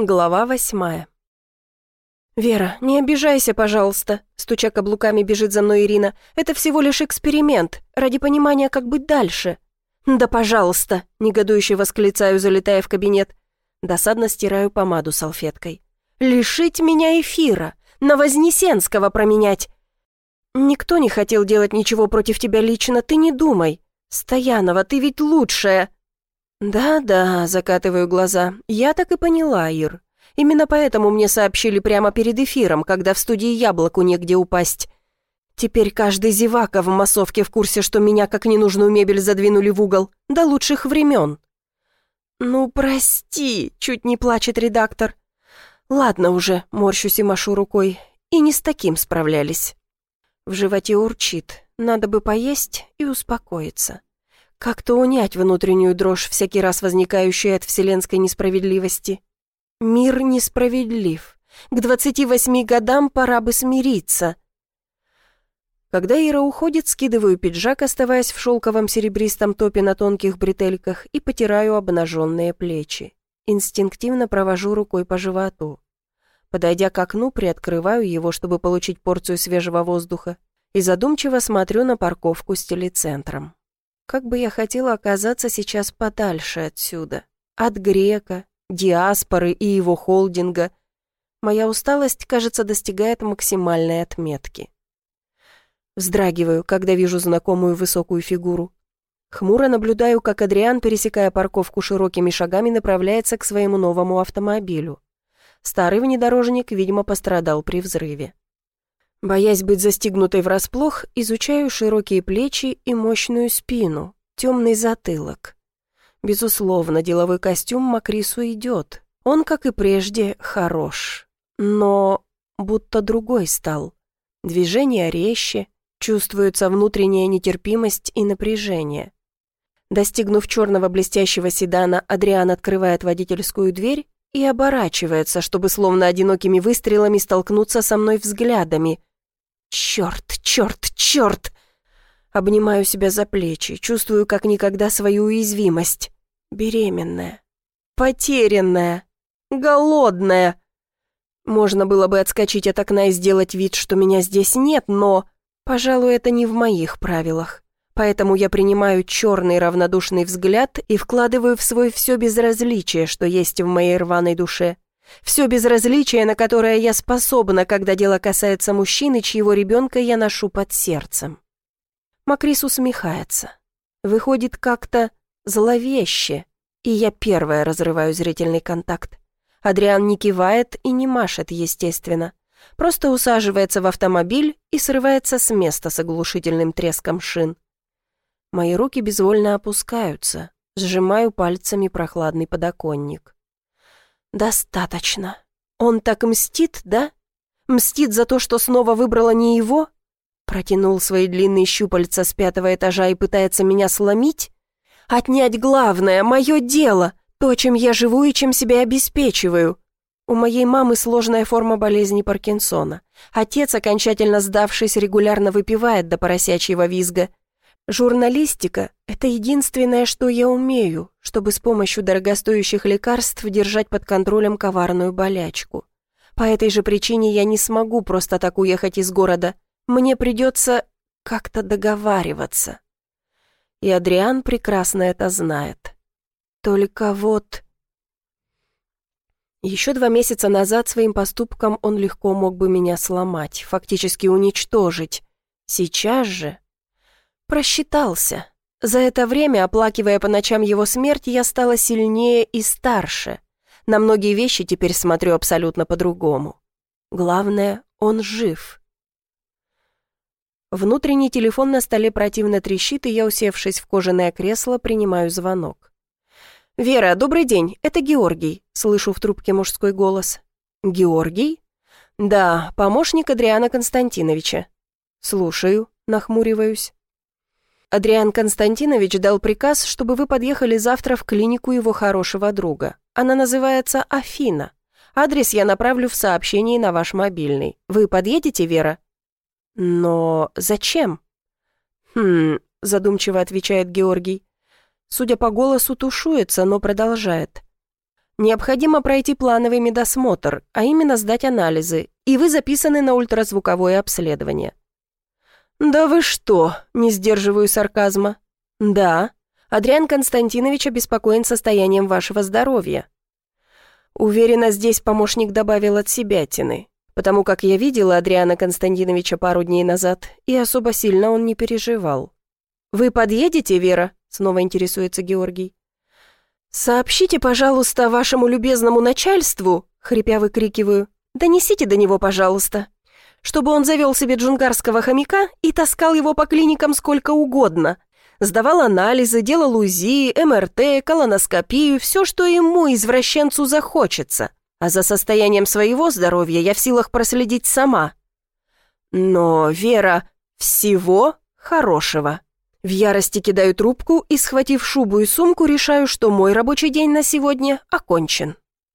Глава восьмая. «Вера, не обижайся, пожалуйста», — стуча каблуками бежит за мной Ирина. «Это всего лишь эксперимент, ради понимания, как быть дальше». «Да пожалуйста», — негодующе восклицаю, залетая в кабинет. Досадно стираю помаду салфеткой. «Лишить меня эфира! На Вознесенского променять!» «Никто не хотел делать ничего против тебя лично, ты не думай. Стоянова, ты ведь лучшая!» «Да-да», — закатываю глаза, — «я так и поняла, Ир. Именно поэтому мне сообщили прямо перед эфиром, когда в студии яблоку негде упасть. Теперь каждый зевака в массовке в курсе, что меня как ненужную мебель задвинули в угол. До лучших времен». «Ну, прости», — чуть не плачет редактор. «Ладно уже», — морщусь и машу рукой. И не с таким справлялись. В животе урчит. Надо бы поесть и успокоиться. Как-то унять внутреннюю дрожь, всякий раз возникающую от вселенской несправедливости. Мир несправедлив. К двадцати восьми годам пора бы смириться. Когда Ира уходит, скидываю пиджак, оставаясь в шелковом серебристом топе на тонких бретельках, и потираю обнаженные плечи. Инстинктивно провожу рукой по животу. Подойдя к окну, приоткрываю его, чтобы получить порцию свежего воздуха, и задумчиво смотрю на парковку с телецентром. Как бы я хотела оказаться сейчас подальше отсюда. От грека, диаспоры и его холдинга. Моя усталость, кажется, достигает максимальной отметки. Вздрагиваю, когда вижу знакомую высокую фигуру. Хмуро наблюдаю, как Адриан, пересекая парковку широкими шагами, направляется к своему новому автомобилю. Старый внедорожник, видимо, пострадал при взрыве. Боясь быть застигнутой врасплох, изучаю широкие плечи и мощную спину, темный затылок. Безусловно, деловой костюм Макрису идет. Он, как и прежде, хорош. Но будто другой стал. Движения резче, чувствуется внутренняя нетерпимость и напряжение. Достигнув черного блестящего седана, Адриан открывает водительскую дверь и оборачивается, чтобы словно одинокими выстрелами столкнуться со мной взглядами, Черт, черт, черт! Обнимаю себя за плечи, чувствую как никогда свою уязвимость. Беременная, потерянная, голодная. Можно было бы отскочить от окна и сделать вид, что меня здесь нет, но, пожалуй, это не в моих правилах. Поэтому я принимаю черный равнодушный взгляд и вкладываю в свой все безразличие, что есть в моей рваной душе. Все безразличие, на которое я способна, когда дело касается мужчины, чьего ребенка я ношу под сердцем. Макрис усмехается. Выходит как-то зловеще, и я первая разрываю зрительный контакт. Адриан не кивает и не машет, естественно. Просто усаживается в автомобиль и срывается с места с оглушительным треском шин. Мои руки безвольно опускаются, сжимаю пальцами прохладный подоконник. «Достаточно. Он так мстит, да? Мстит за то, что снова выбрала не его? Протянул свои длинные щупальца с пятого этажа и пытается меня сломить? Отнять главное, мое дело, то, чем я живу и чем себя обеспечиваю. У моей мамы сложная форма болезни Паркинсона. Отец, окончательно сдавшись, регулярно выпивает до поросячьего визга. Журналистика — это единственное, что я умею, чтобы с помощью дорогостоящих лекарств держать под контролем коварную болячку. По этой же причине я не смогу просто так уехать из города. Мне придется как-то договариваться. И Адриан прекрасно это знает. Только вот... Еще два месяца назад своим поступком он легко мог бы меня сломать, фактически уничтожить. Сейчас же Просчитался. За это время, оплакивая по ночам его смерть, я стала сильнее и старше. На многие вещи теперь смотрю абсолютно по-другому. Главное, он жив. Внутренний телефон на столе противно трещит, и я, усевшись в кожаное кресло, принимаю звонок. «Вера, добрый день, это Георгий», — слышу в трубке мужской голос. «Георгий?» «Да, помощник Адриана Константиновича». «Слушаю», — нахмуриваюсь. Адриан Константинович дал приказ, чтобы вы подъехали завтра в клинику его хорошего друга. Она называется Афина. Адрес я направлю в сообщении на ваш мобильный. Вы подъедете, Вера?» «Но зачем?» «Хм...» — задумчиво отвечает Георгий. Судя по голосу, тушуется, но продолжает. Необходимо пройти плановый медосмотр, а именно сдать анализы, и вы записаны на ультразвуковое обследование». «Да вы что?» – не сдерживаю сарказма. «Да. Адриан Константинович обеспокоен состоянием вашего здоровья». Уверена, здесь помощник добавил от себя тины, потому как я видела Адриана Константиновича пару дней назад, и особо сильно он не переживал. «Вы подъедете, Вера?» – снова интересуется Георгий. «Сообщите, пожалуйста, вашему любезному начальству», — хрипя выкрикиваю, «донесите до него, пожалуйста, чтобы он завел себе джунгарского хомяка и таскал его по клиникам сколько угодно, сдавал анализы, делал УЗИ, МРТ, колоноскопию, все, что ему, извращенцу, захочется. А за состоянием своего здоровья я в силах проследить сама. Но, Вера, всего хорошего». В ярости кидаю трубку и, схватив шубу и сумку, решаю, что мой рабочий день на сегодня окончен.